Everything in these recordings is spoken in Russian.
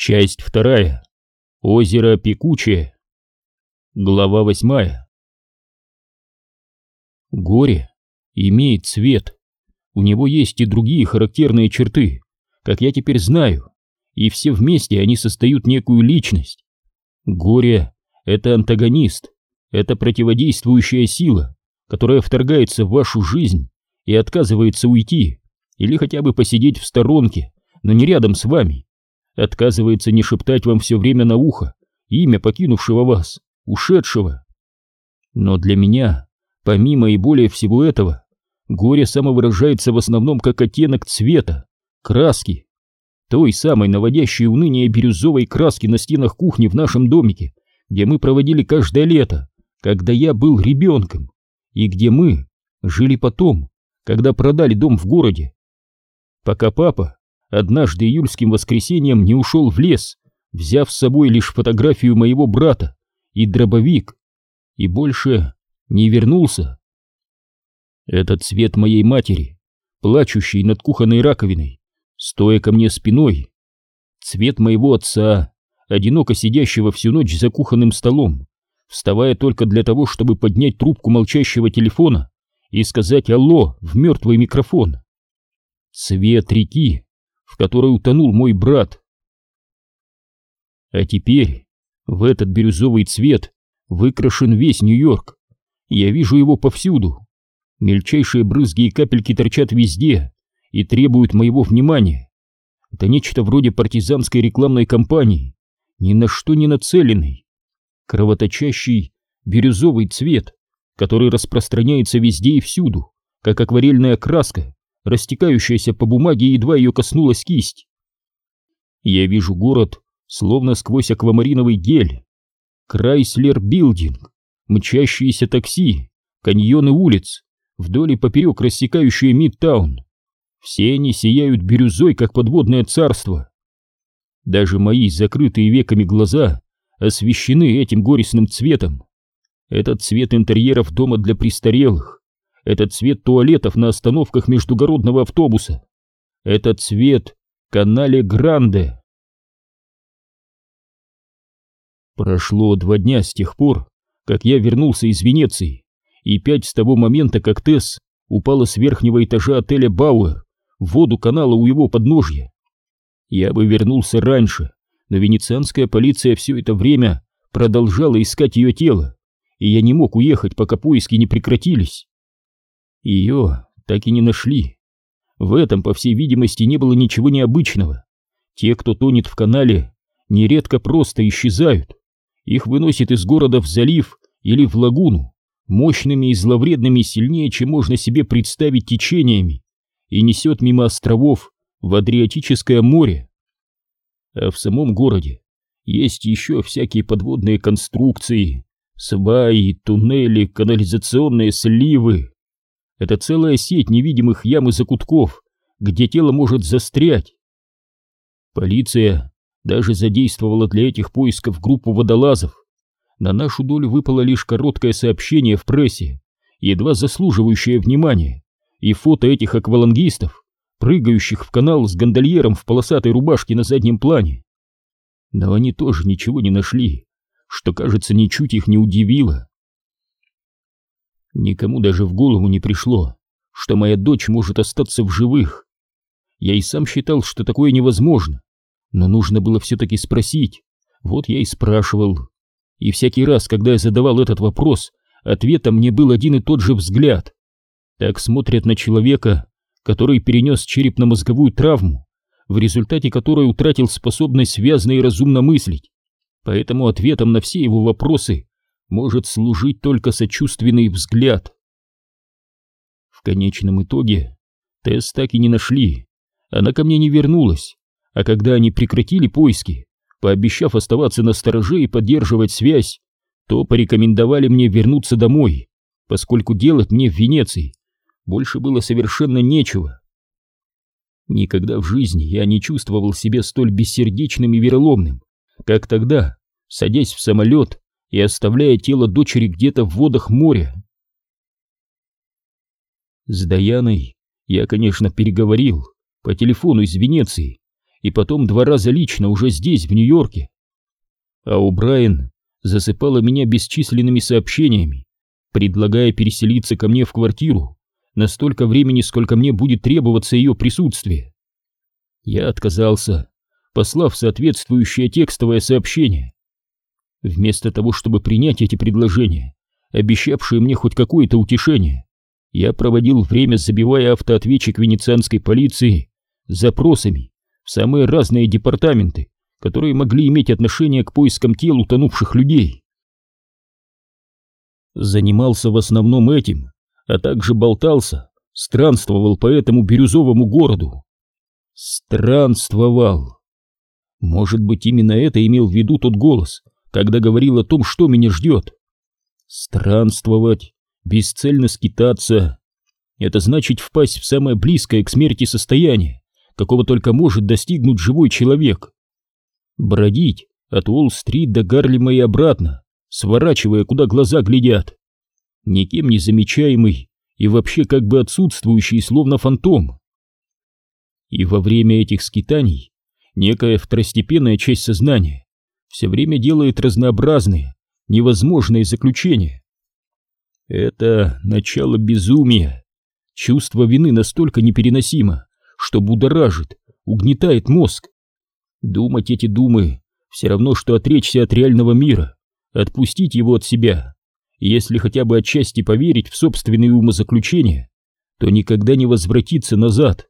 Часть вторая. Озеро Пекучее. Глава восьмая. Горе имеет цвет. У него есть и другие характерные черты, как я теперь знаю, и все вместе они создают некую личность. Горе — это антагонист, это противодействующая сила, которая вторгается в вашу жизнь и отказывается уйти или хотя бы посидеть в сторонке, но не рядом с вами отказывается не шептать вам все время на ухо имя покинувшего вас, ушедшего. Но для меня, помимо и более всего этого, горе самовыражается в основном как оттенок цвета, краски, той самой наводящей уныние бирюзовой краски на стенах кухни в нашем домике, где мы проводили каждое лето, когда я был ребенком, и где мы жили потом, когда продали дом в городе. Пока папа однажды июльским воскресеньем не ушел в лес, взяв с собой лишь фотографию моего брата и дробовик, и больше не вернулся. Этот цвет моей матери, плачущий над кухонной раковиной, стоя ко мне спиной, цвет моего отца, одиноко сидящего всю ночь за кухонным столом, вставая только для того, чтобы поднять трубку молчащего телефона и сказать «Алло» в мертвый микрофон. Цвет реки, в которой утонул мой брат. А теперь в этот бирюзовый цвет выкрашен весь Нью-Йорк. Я вижу его повсюду. Мельчайшие брызги и капельки торчат везде и требуют моего внимания. Это нечто вроде партизанской рекламной кампании, ни на что не нацеленный. Кровоточащий бирюзовый цвет, который распространяется везде и всюду, как акварельная краска, растекающаяся по бумаге, едва ее коснулась кисть. Я вижу город, словно сквозь аквамариновый гель. Крайслер Билдинг, мчащиеся такси, каньоны улиц, вдоль и поперек рассекающие Мидтаун. Все они сияют бирюзой, как подводное царство. Даже мои закрытые веками глаза освещены этим горестным цветом. Этот цвет интерьеров дома для престарелых, это цвет туалетов на остановках междугородного автобуса. Это цвет канале Гранде. Прошло два дня с тех пор, как я вернулся из Венеции, и пять с того момента, как Тесс упала с верхнего этажа отеля Бауэр в воду канала у его подножья. Я бы вернулся раньше, но венецианская полиция все это время продолжала искать ее тело, и я не мог уехать, пока поиски не прекратились. Ее так и не нашли. В этом, по всей видимости, не было ничего необычного. Те, кто тонет в канале, нередко просто исчезают. Их выносит из города в залив или в лагуну, мощными и зловредными сильнее, чем можно себе представить течениями, и несет мимо островов в Адриатическое море. А в самом городе есть еще всякие подводные конструкции, сваи, туннели, канализационные сливы. Это целая сеть невидимых ям и закутков, где тело может застрять. Полиция даже задействовала для этих поисков группу водолазов. На нашу долю выпало лишь короткое сообщение в прессе, едва заслуживающее внимания, и фото этих аквалангистов, прыгающих в канал с гондольером в полосатой рубашке на заднем плане. Но они тоже ничего не нашли, что, кажется, ничуть их не удивило. Никому даже в голову не пришло, что моя дочь может остаться в живых. Я и сам считал, что такое невозможно, но нужно было все-таки спросить. Вот я и спрашивал. И всякий раз, когда я задавал этот вопрос, ответом мне был один и тот же взгляд. Так смотрят на человека, который перенес черепно-мозговую травму, в результате которой утратил способность связно и разумно мыслить. Поэтому ответом на все его вопросы может служить только сочувственный взгляд. В конечном итоге Тесс так и не нашли. Она ко мне не вернулась, а когда они прекратили поиски, пообещав оставаться на стороже и поддерживать связь, то порекомендовали мне вернуться домой, поскольку делать мне в Венеции больше было совершенно нечего. Никогда в жизни я не чувствовал себя столь бессердечным и вероломным, как тогда, садясь в самолет и оставляя тело дочери где-то в водах моря. С Даяной я, конечно, переговорил по телефону из Венеции, и потом два раза лично уже здесь, в Нью-Йорке. А О'Брайен засыпала меня бесчисленными сообщениями, предлагая переселиться ко мне в квартиру на столько времени, сколько мне будет требоваться ее присутствие. Я отказался, послав соответствующее текстовое сообщение. Вместо того, чтобы принять эти предложения, обещавшие мне хоть какое-то утешение, я проводил время, забивая автоответчик венецианской полиции запросами в самые разные департаменты, которые могли иметь отношение к поискам тел утонувших людей. Занимался в основном этим, а также болтался, странствовал по этому бирюзовому городу. Странствовал. Может быть, именно это имел в виду тот голос, когда говорил о том, что меня ждет. Странствовать, бесцельно скитаться — это значит впасть в самое близкое к смерти состояние, какого только может достигнуть живой человек. Бродить от Уолл-стрит до Гарлема и обратно, сворачивая, куда глаза глядят. Никем не замечаемый и вообще как бы отсутствующий, словно фантом. И во время этих скитаний некая второстепенная часть сознания все время делает разнообразные, невозможные заключения. Это начало безумия. Чувство вины настолько непереносимо, что будоражит, угнетает мозг. Думать эти думы все равно, что отречься от реального мира, отпустить его от себя. Если хотя бы отчасти поверить в собственные умозаключения, то никогда не возвратиться назад.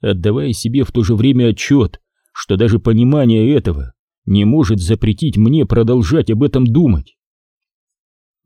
Отдавая себе в то же время отчет, что даже понимание этого не может запретить мне продолжать об этом думать.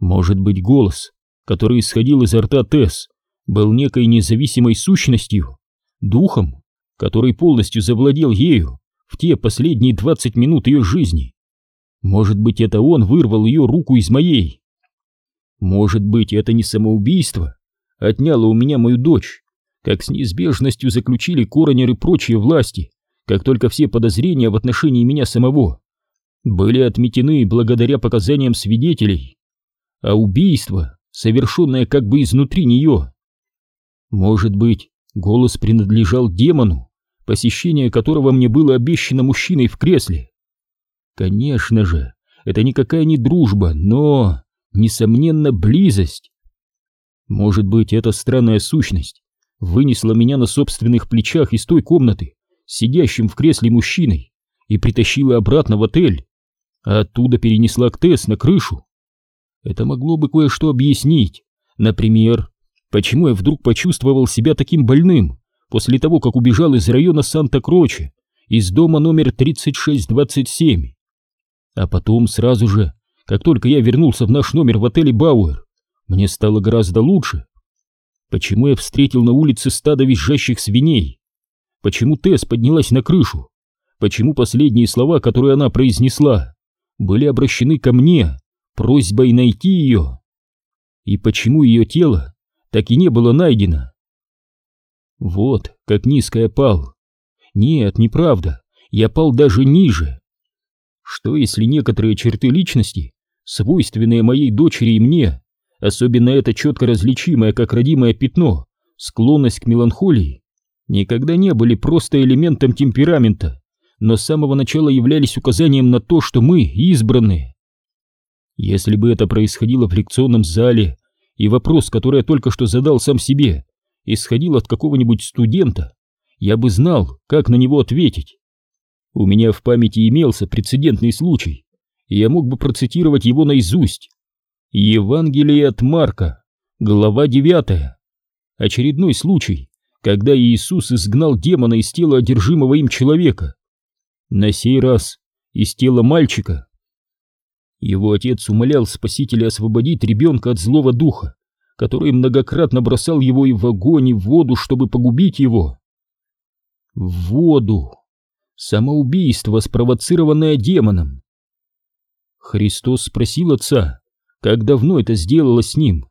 Может быть, голос, который исходил изо рта Тесс, был некой независимой сущностью, духом, который полностью завладел ею в те последние двадцать минут ее жизни. Может быть, это он вырвал ее руку из моей. Может быть, это не самоубийство отняло у меня мою дочь, как с неизбежностью заключили коронер и прочие власти, как только все подозрения в отношении меня самого были отметены благодаря показаниям свидетелей, а убийство, совершенное как бы изнутри нее. Может быть, голос принадлежал демону, посещение которого мне было обещано мужчиной в кресле. Конечно же, это никакая не дружба, но, несомненно, близость. Может быть, эта странная сущность вынесла меня на собственных плечах из той комнаты, сидящим в кресле мужчиной, и притащила обратно в отель, а оттуда перенесла к Тесс на крышу. Это могло бы кое-что объяснить. Например, почему я вдруг почувствовал себя таким больным после того, как убежал из района Санта-Кроче, из дома номер 3627. А потом сразу же, как только я вернулся в наш номер в отеле Бауэр, мне стало гораздо лучше. Почему я встретил на улице стадо визжащих свиней? Почему Тесс поднялась на крышу? Почему последние слова, которые она произнесла, были обращены ко мне, просьбой найти ее? И почему ее тело так и не было найдено? Вот как низко я пал. Нет, неправда, я пал даже ниже. Что если некоторые черты личности, свойственные моей дочери и мне, особенно это четко различимое как родимое пятно, склонность к меланхолии, никогда не были просто элементом темперамента, но с самого начала являлись указанием на то, что мы избранные. Если бы это происходило в лекционном зале, и вопрос, который я только что задал сам себе, исходил от какого-нибудь студента, я бы знал, как на него ответить. У меня в памяти имелся прецедентный случай, и я мог бы процитировать его наизусть. Евангелие от Марка, глава 9. Очередной случай, когда Иисус изгнал демона из тела одержимого им человека. На сей раз из тела мальчика. Его отец умолял Спасителя освободить ребенка от злого духа, который многократно бросал его и в огонь, и в воду, чтобы погубить его. В воду. Самоубийство, спровоцированное демоном. Христос спросил отца, как давно это сделалось с ним.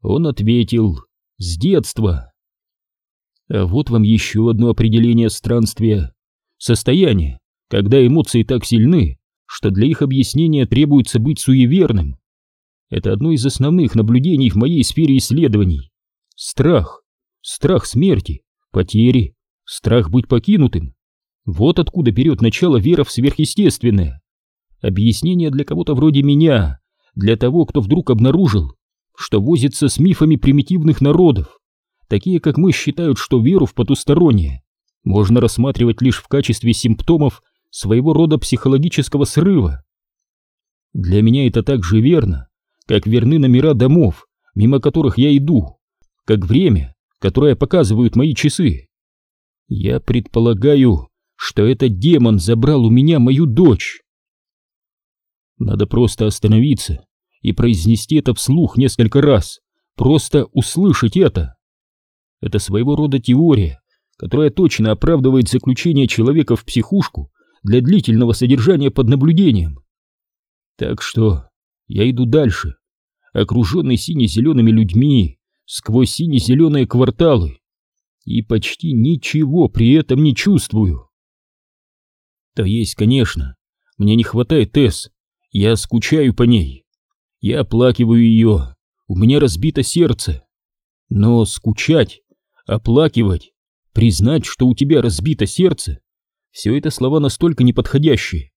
Он ответил, с детства. А вот вам еще одно определение странствия. Состояние, когда эмоции так сильны, что для их объяснения требуется быть суеверным. Это одно из основных наблюдений в моей сфере исследований. Страх. Страх смерти, потери, страх быть покинутым. Вот откуда берет начало вера в сверхъестественное. Объяснение для кого-то вроде меня, для того, кто вдруг обнаружил, что возится с мифами примитивных народов. Такие, как мы, считают, что веру в потустороннее можно рассматривать лишь в качестве симптомов своего рода психологического срыва. Для меня это так же верно, как верны номера домов, мимо которых я иду, как время, которое показывают мои часы. Я предполагаю, что этот демон забрал у меня мою дочь. Надо просто остановиться и произнести это вслух несколько раз, просто услышать это. Это своего рода теория, которая точно оправдывает заключение человека в психушку для длительного содержания под наблюдением. Так что я иду дальше, окруженный сине-зелеными людьми, сквозь сине-зеленые кварталы, и почти ничего при этом не чувствую. То есть, конечно, мне не хватает Тесс, я скучаю по ней, я оплакиваю ее, у меня разбито сердце. Но скучать, оплакивать, признать, что у тебя разбито сердце, все это слова настолько неподходящие,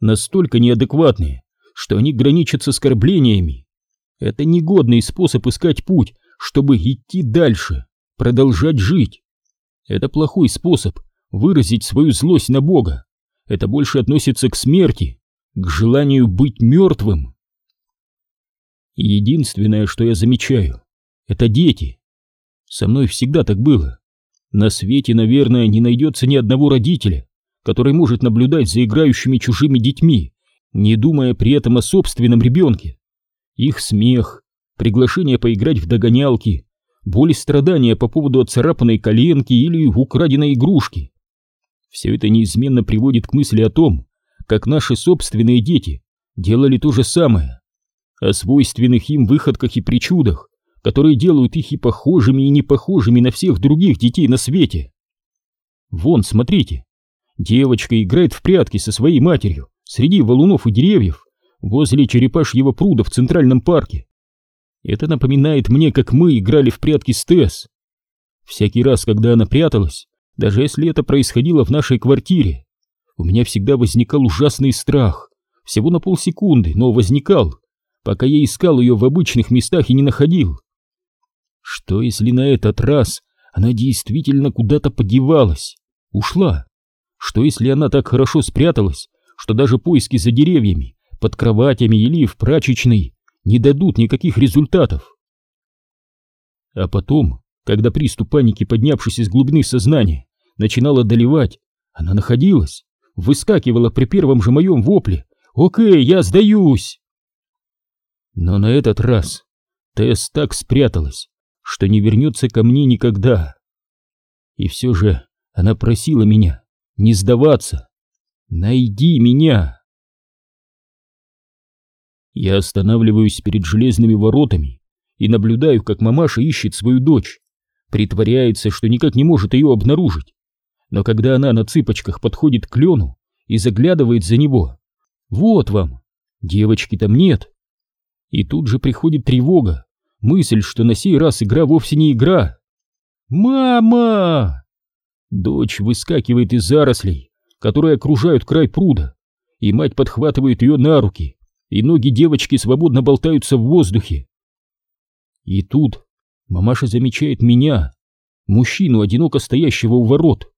настолько неадекватные, что они граничат с оскорблениями. Это негодный способ искать путь, чтобы идти дальше, продолжать жить. Это плохой способ выразить свою злость на Бога. Это больше относится к смерти, к желанию быть мертвым. Единственное, что я замечаю, это дети. Со мной всегда так было. На свете, наверное, не найдется ни одного родителя, который может наблюдать за играющими чужими детьми, не думая при этом о собственном ребенке. Их смех, приглашение поиграть в догонялки, боль и страдания по поводу отцарапанной коленки или украденной игрушки. Все это неизменно приводит к мысли о том, как наши собственные дети делали то же самое, о свойственных им выходках и причудах, которые делают их и похожими, и не похожими на всех других детей на свете. Вон, смотрите, девочка играет в прятки со своей матерью среди валунов и деревьев возле черепашьего пруда в Центральном парке. Это напоминает мне, как мы играли в прятки с Тесс. Всякий раз, когда она пряталась, даже если это происходило в нашей квартире, у меня всегда возникал ужасный страх. Всего на полсекунды, но возникал, пока я искал ее в обычных местах и не находил. Что если на этот раз она действительно куда-то подевалась, ушла? Что если она так хорошо спряталась, что даже поиски за деревьями, под кроватями или в прачечной не дадут никаких результатов? А потом, когда приступ паники, поднявшись из глубины сознания, начинал одолевать, она находилась, выскакивала при первом же моем вопле. «Окей, я сдаюсь!» Но на этот раз Тесс так спряталась, что не вернется ко мне никогда. И все же она просила меня не сдаваться. Найди меня. Я останавливаюсь перед железными воротами и наблюдаю, как мамаша ищет свою дочь, притворяется, что никак не может ее обнаружить. Но когда она на цыпочках подходит к клену и заглядывает за него, вот вам, девочки там нет. И тут же приходит тревога, мысль, что на сей раз игра вовсе не игра. «Мама!» Дочь выскакивает из зарослей, которые окружают край пруда, и мать подхватывает ее на руки, и ноги девочки свободно болтаются в воздухе. И тут мамаша замечает меня, мужчину, одиноко стоящего у ворот.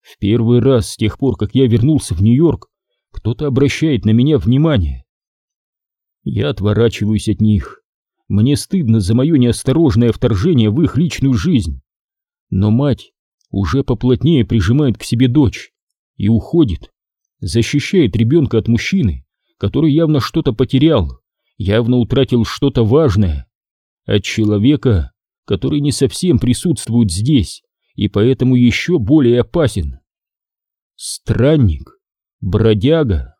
В первый раз с тех пор, как я вернулся в Нью-Йорк, кто-то обращает на меня внимание. Я отворачиваюсь от них, мне стыдно за мое неосторожное вторжение в их личную жизнь. Но мать уже поплотнее прижимает к себе дочь и уходит, защищает ребенка от мужчины, который явно что-то потерял, явно утратил что-то важное, от человека, который не совсем присутствует здесь и поэтому еще более опасен. Странник, бродяга.